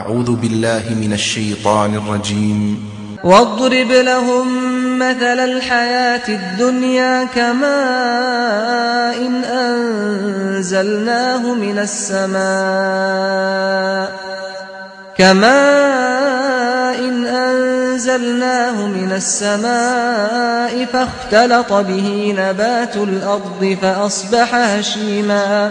أعوذ بالله من الشيطان الرجيم. واضرب لهم مثل الحياة الدنيا كماء إن أنزلناه من السماء. كماء إن أنزلناه من السماء فاختلط به نبات الأرض فأصبح هشيماً.